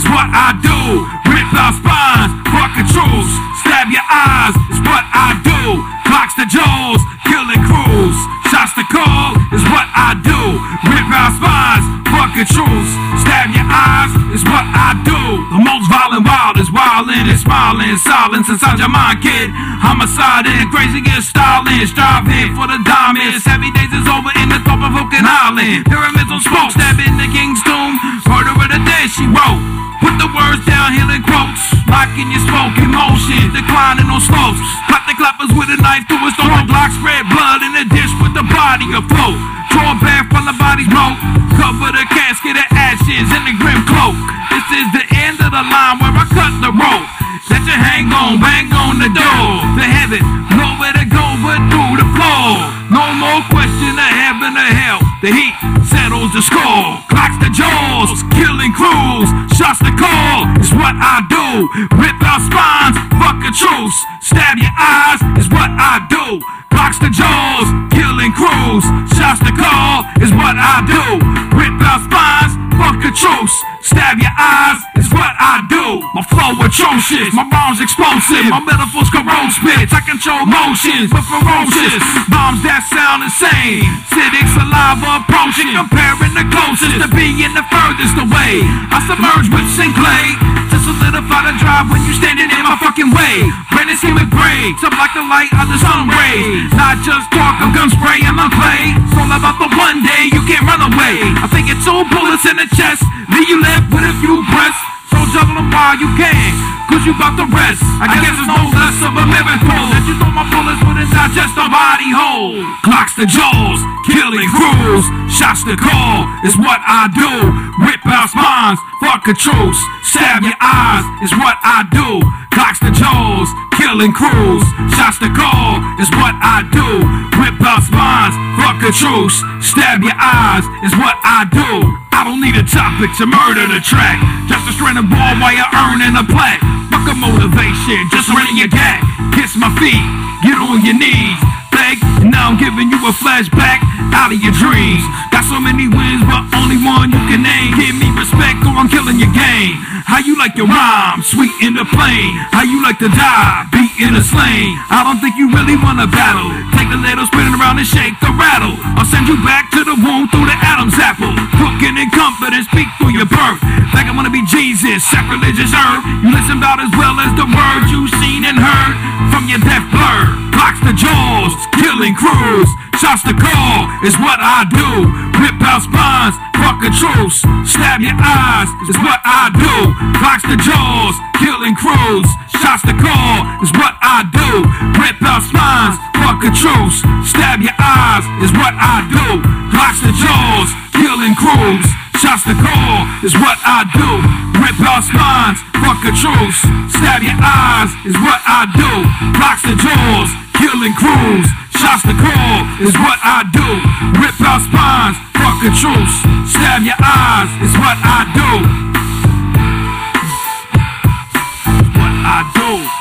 Rip out spines, fuck a truce. Stab your eyes, is what I do. Clocks the jaws, killing crews. Shots to call, is what I do. Rip out spines, fuck a truce. Stab your eyes, is what I do. The most violent wild is wildin' and smiling. Silence inside your mind, kid. Homicide and crazy and styling. Striving for the diamonds. Heavy days is over in the thought provoking island. Pyramids on smoke, stabbing the king's tomb. Locking your smoke, emotions, declining on slopes. Cut the clappers with a knife through his throat. Block spread blood in a dish with the body afloat. Draw back from the body's smoke. Cover the casket of ashes in the grim cloak. This is the end of the line where I cut the rope. Let your hang on, bang on the door. To heaven, nowhere to go but through the floor. No more question of heaven or hell. The heat settles the score. Clocks the jaws, killing crews. Shots the call is what I do. Rip out spines, fuck a truce. Stab your eyes is what I do. Box the jaws, killing crews. Shots the call is what I do. Rip out spines, fuck a truce. Stab your eyes is what I do. My flow atrocious, my bombs explosive, my metaphors corrode spits. I control motions, but ferocious. Bombs that sound insane. Acidic saliva approaching, comparing the closest to being the furthest away. I submerge with Sinclair to solidify the drive when you standing in my fucking way. Brandon schemic breaks up like the light of the sun rays. Not just talk, I'm gun spray and I'm play. It's all about the one day you can't run away. I think it's two bullets in the chest, leave you left with a few breaths. Juggle them while you can, cause you got the rest. I, guess it's no less of a miracle that you throw my bullets it's not just a body whole. Clocks the jaws, killing crews, shots the call is what I do. Rip out spines, fuck a truce, stab your eyes is what I do. Clocks the jaws, killing crews, shots the call is what I do. Rip out spines, fuck a truce, stab your eyes is what I do. I don't need a topic to murder the track. Just a strand of ball while you're earning a plaque. Fuck a motivation, just running your gag. Kiss my feet, get on your knees. Beg, now I'm giving you a flashback out of your dreams. Got so many wins, but only one you can name. Give me respect or I'm killing your game. How you like your rhyme, sweet in the plain. How you like to die, beat in a sling. I don't think you really wanna battle. Take the little spinning around and shake the rattle. I'll send you back to the womb through the Adam's apple. Your birth. Like I wanna be Jesus, sacrilegious herb. You listen about as well as the words you seen and heard from your deaf blur. Blocks the jaws, killing crews. Shots to call is what I do. Rip out spines, fuck a truce. Stab your eyes is what I do. Blocks the jaws, killing crews. Shots to call is what I do. Rip out spines, fuck a truce. Stab your eyes is what I do. Blocks the jaws, killing crews. Shots the call is what I do. Rip out spines, fuck a truce. Stab your eyes is what I do. Blocks the jaws, killing crews. Shots the call is what I do. Rip out spines, fuck a truce. Stab your eyes is what I do. What I do.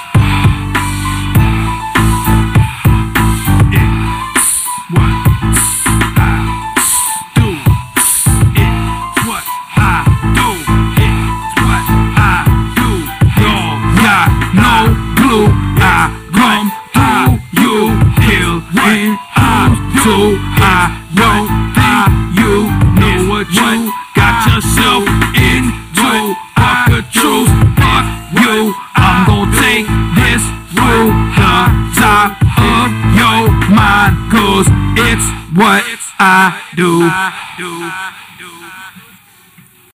What I do.